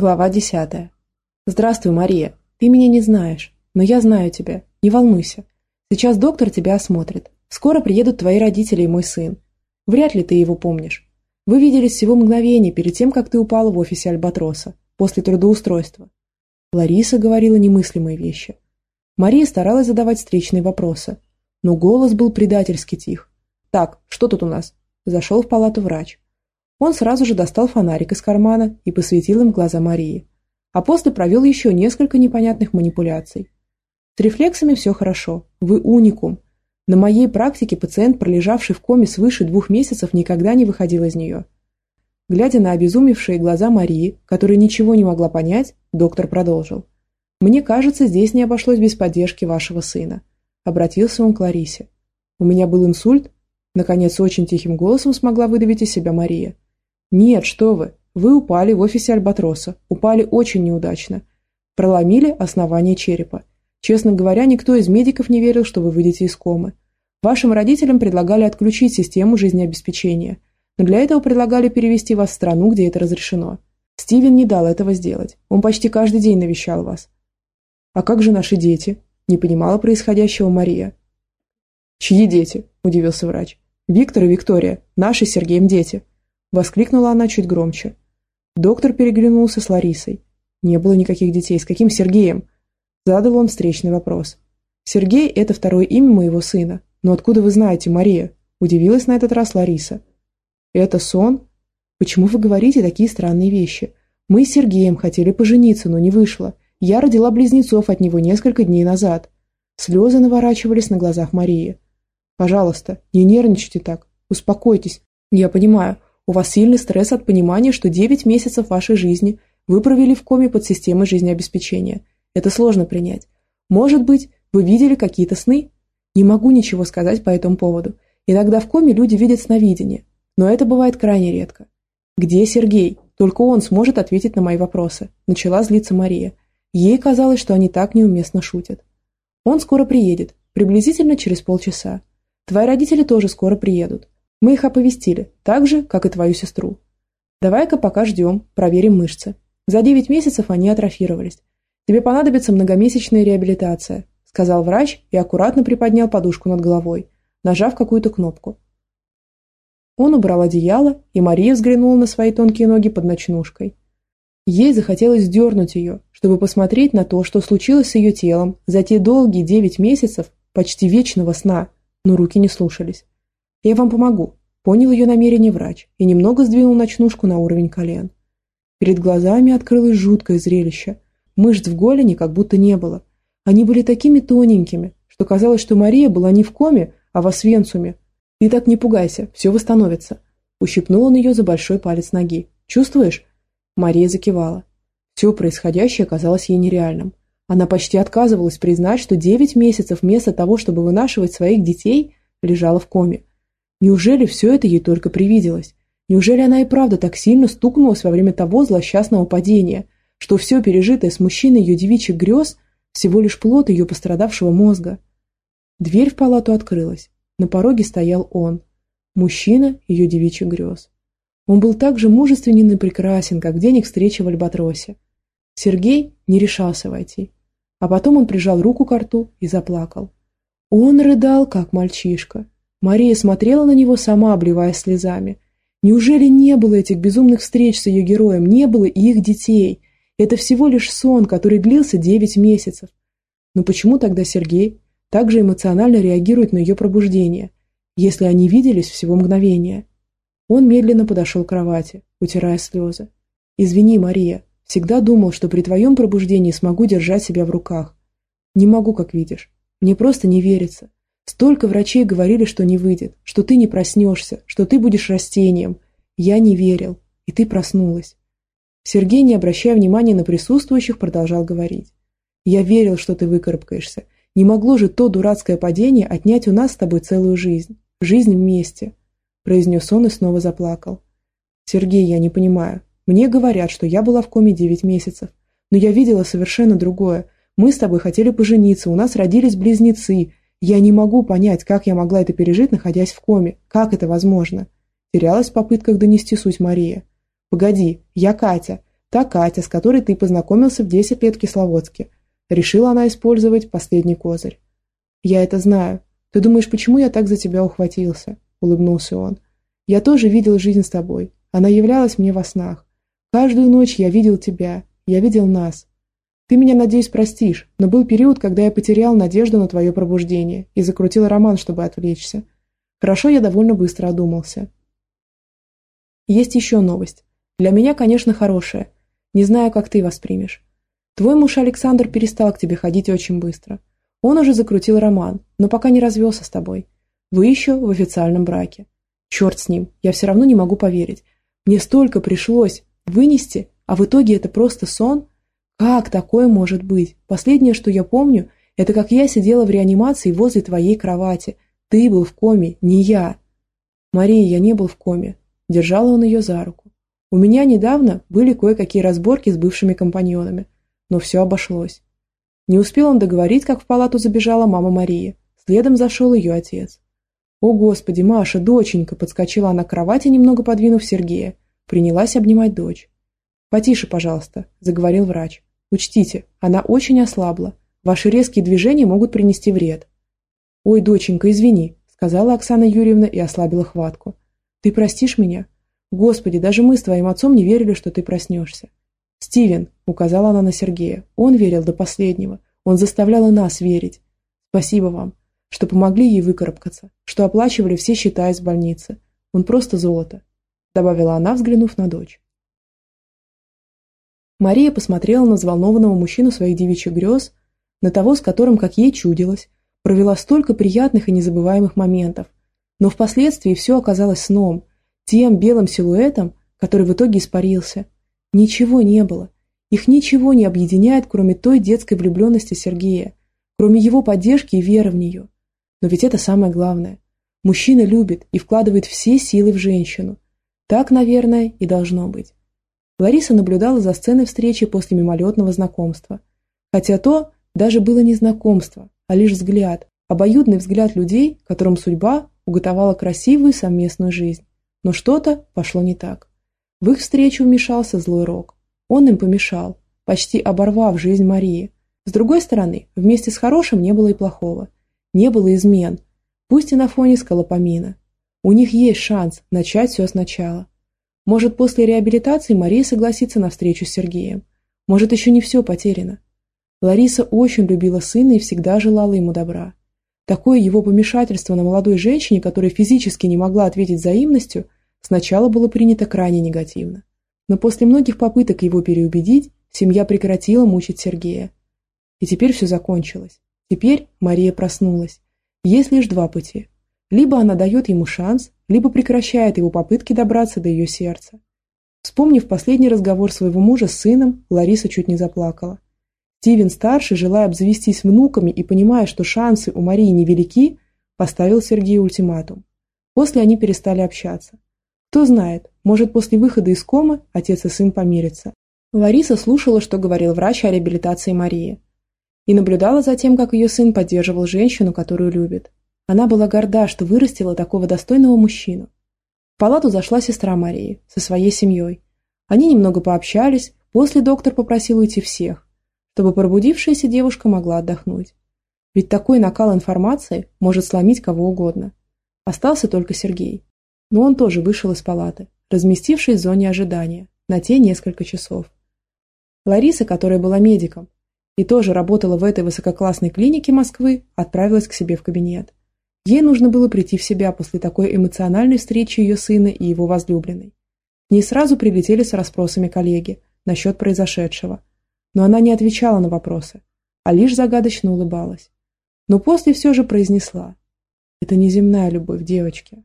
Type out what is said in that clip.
Глава десятая. «Здравствуй, Мария. Ты меня не знаешь, но я знаю тебя. Не волнуйся. Сейчас доктор тебя осмотрит. Скоро приедут твои родители и мой сын. Вряд ли ты его помнишь. Вы виделись всего мгновение перед тем, как ты упала в офисе Альбатроса, после трудоустройства». Лариса говорила немыслимые вещи. Мария старалась задавать встречные вопросы, но голос был предательски тих. «Так, что тут у нас?» Зашел в палату врач. Он сразу же достал фонарик из кармана и посветил им глаза Марии. А после провел еще несколько непонятных манипуляций. С рефлексами все хорошо. Вы уникум. На моей практике пациент, пролежавший в коме свыше двух месяцев, никогда не выходил из нее. Глядя на обезумевшие глаза Марии, которая ничего не могла понять, доктор продолжил. «Мне кажется, здесь не обошлось без поддержки вашего сына». Обратился он к Ларисе. «У меня был инсульт?» Наконец, очень тихим голосом смогла выдавить из себя Мария. «Нет, что вы! Вы упали в офисе Альбатроса. Упали очень неудачно. Проломили основание черепа. Честно говоря, никто из медиков не верил, что вы выйдете из комы. Вашим родителям предлагали отключить систему жизнеобеспечения, но для этого предлагали перевести вас в страну, где это разрешено. Стивен не дал этого сделать. Он почти каждый день навещал вас. «А как же наши дети?» – не понимала происходящего Мария. «Чьи дети?» – удивился врач. «Виктор и Виктория. Наши с Сергеем дети. Воскликнула она чуть громче. Доктор переглянулся с Ларисой. Не было никаких детей. С каким Сергеем? Задал он встречный вопрос. Сергей – это второе имя моего сына. Но откуда вы знаете, Мария? Удивилась на этот раз Лариса. Это сон? Почему вы говорите такие странные вещи? Мы с Сергеем хотели пожениться, но не вышло. Я родила близнецов от него несколько дней назад. Слезы наворачивались на глазах Марии. Пожалуйста, не нервничайте так. Успокойтесь. Я понимаю, у вас сильный стресс от понимания, что 9 месяцев вашей жизни вы провели в коме под системой жизнеобеспечения. Это сложно принять. Может быть, вы видели какие-то сны? Не могу ничего сказать по этому поводу. Иногда в коме люди видят сновидение, но это бывает крайне редко. Где Сергей? Только он сможет ответить на мои вопросы. Начала злиться Мария. Ей казалось, что они так неуместно шутят. Он скоро приедет, приблизительно через полчаса. Твои родители тоже скоро приедут. Мы их оповестили, так же, как и твою сестру. Давай-ка пока ждем, проверим мышцы. За 9 месяцев они атрофировались. Тебе понадобится многомесячная реабилитация, сказал врач и аккуратно приподнял подушку над головой, нажав какую-то кнопку. Он убрал одеяло, и Мария взглянула на свои тонкие ноги под ночнушкой. Ей захотелось дернуть ее, чтобы посмотреть на то, что случилось с ее телом за те долгие девять месяцев почти вечного сна, но руки не слушались. «Я вам помогу», – понял ее намерение врач и немного сдвинул ночнушку на уровень колен. Перед глазами открылось жуткое зрелище. Мышц в голени как будто не было. Они были такими тоненькими, что казалось, что Мария была не в коме, а в Освенцуме. «Ты так не пугайся, все восстановится», – ущипнул он ее за большой палец ноги. «Чувствуешь?» Мария закивала. Все происходящее казалось ей нереальным. Она почти отказывалась признать, что девять месяцев вместо того, чтобы вынашивать своих детей, лежала в коме. Неужели все это ей только привиделось? Неужели она и правда так сильно стукнулась во время того злосчастного падения, что все пережитое с мужчиной ее девичьих грез всего лишь плод ее пострадавшего мозга? Дверь в палату открылась. На пороге стоял он, мужчина ее девичьих грез. Он был так же мужественен и прекрасен, как день их встречи в Альбатросе. Сергей не решался войти. А потом он прижал руку к рту и заплакал. Он рыдал, как мальчишка. Мария смотрела на него сама, обливаясь слезами. Неужели не было этих безумных встреч с ее героем, не было и их детей? Это всего лишь сон, который длился девять месяцев. Но почему тогда Сергей также эмоционально реагирует на ее пробуждение, если они виделись всего мгновение? Он медленно подошел к кровати, утирая слезы. «Извини, Мария, всегда думал, что при твоем пробуждении смогу держать себя в руках. Не могу, как видишь. Мне просто не верится. Столько врачей говорили, что не выйдет, что ты не проснешься, что ты будешь растением. Я не верил, и ты проснулась. Сергей, не обращая внимания на присутствующих, продолжал говорить. Я верил, что ты выкарабкаешься. Не могло же то дурацкое падение отнять у нас с тобой целую жизнь. Жизнь вместе. Произнес он и снова заплакал. Сергей, я не понимаю. Мне говорят, что я была в коме девять месяцев. Но я видела совершенно другое. Мы с тобой хотели пожениться, у нас родились близнецы, я не могу понять, как я могла это пережить, находясь в коме. Как это возможно? Терялась в попытках донести суть Мария. «Погоди, я Катя. Та Катя, с которой ты познакомился в 10 лет в Кисловодске. Решила она использовать последний козырь. Я это знаю. Ты думаешь, почему я так за тебя ухватился? Улыбнулся он. Я тоже видел жизнь с тобой. Она являлась мне во снах. Каждую ночь я видел тебя. Я видел нас. Ты меня, надеюсь, простишь, но был период, когда я потерял надежду на твое пробуждение и закрутил роман, чтобы отвлечься. Хорошо, я довольно быстро одумался. Есть еще новость. Для меня, конечно, хорошая. Не знаю, как ты воспримешь. Твой муж Александр перестал к тебе ходить очень быстро. Он уже закрутил роман, но пока не развелся с тобой. Вы еще в официальном браке. Черт с ним, я все равно не могу поверить. Мне столько пришлось вынести, а в итоге это просто сон – как такое может быть? Последнее, что я помню, это как я сидела в реанимации возле твоей кровати. Ты был в коме, не я. Мария, я не был в коме. Держала он ее за руку. У меня недавно были кое-какие разборки с бывшими компаньонами, но все обошлось. Не успел он договорить, как в палату забежала мама Марии. Следом зашел ее отец. «О, Господи, Маша, доченька!» Подскочила она к кровати, немного подвинув Сергея. Принялась обнимать дочь. «Потише, пожалуйста», – заговорил врач. Учтите, она очень ослабла. Ваши резкие движения могут принести вред. «Ой, доченька, извини», – сказала Оксана Юрьевна и ослабила хватку. «Ты простишь меня? Господи, даже мы с твоим отцом не верили, что ты проснешься». «Стивен», – указала она на Сергея, – «он верил до последнего. Он заставлял и нас верить. Спасибо вам, что помогли ей выкарабкаться, что оплачивали все счета из больницы. Он просто золото», – добавила она, взглянув на дочь. Мария посмотрела на взволнованного мужчину своих девичьих грез, на того, с которым, как ей чудилось, провела столько приятных и незабываемых моментов. Но впоследствии все оказалось сном, тем белым силуэтом, который в итоге испарился. Ничего не было. Их ничего не объединяет, кроме той детской влюбленности Сергея, кроме его поддержки и веры в нее. Но ведь это самое главное. Мужчина любит и вкладывает все силы в женщину. Так, наверное, и должно быть. Лариса наблюдала за сценой встречи после мимолетного знакомства. Хотя то даже было не знакомство, а лишь взгляд, обоюдный взгляд людей, которым судьба уготовала красивую совместную жизнь. Но что-то пошло не так. В их встречу вмешался злой рок. Он им помешал, почти оборвав жизнь Марии. С другой стороны, вместе с хорошим не было и плохого. Не было измен, пусть и на фоне скалопамина. У них есть шанс начать все сначала. Может, после реабилитации Мария согласится на встречу с Сергеем. Может, еще не все потеряно. Лариса очень любила сына и всегда желала ему добра. Такое его помешательство на молодой женщине, которая физически не могла ответить взаимностью, сначала было принято крайне негативно. Но после многих попыток его переубедить, семья прекратила мучить Сергея. И теперь все закончилось. Теперь Мария проснулась. Есть лишь два пути. Либо она дает ему шанс, либо прекращает его попытки добраться до ее сердца. Вспомнив последний разговор своего мужа с сыном, Лариса чуть не заплакала. Стивен-старший, желая обзавестись внуками и понимая, что шансы у Марии невелики, поставил Сергею ультиматум. После они перестали общаться. Кто знает, может после выхода из комы отец и сын помирятся. Лариса слушала, что говорил врач о реабилитации Марии. И наблюдала за тем, как ее сын поддерживал женщину, которую любит. Она была горда, что вырастила такого достойного мужчину. В палату зашла сестра Марии со своей семьей. Они немного пообщались, после доктор попросил уйти всех, чтобы пробудившаяся девушка могла отдохнуть. Ведь такой накал информации может сломить кого угодно. Остался только Сергей. Но он тоже вышел из палаты, разместившись в зоне ожидания на те несколько часов. Лариса, которая была медиком и тоже работала в этой высококлассной клинике Москвы, отправилась к себе в кабинет. Ей нужно было прийти в себя после такой эмоциональной встречи ее сына и его возлюбленной. К ней сразу прилетели с расспросами коллеги насчет произошедшего, но она не отвечала на вопросы, а лишь загадочно улыбалась. Но после все же произнесла. «Это неземная любовь, девочки».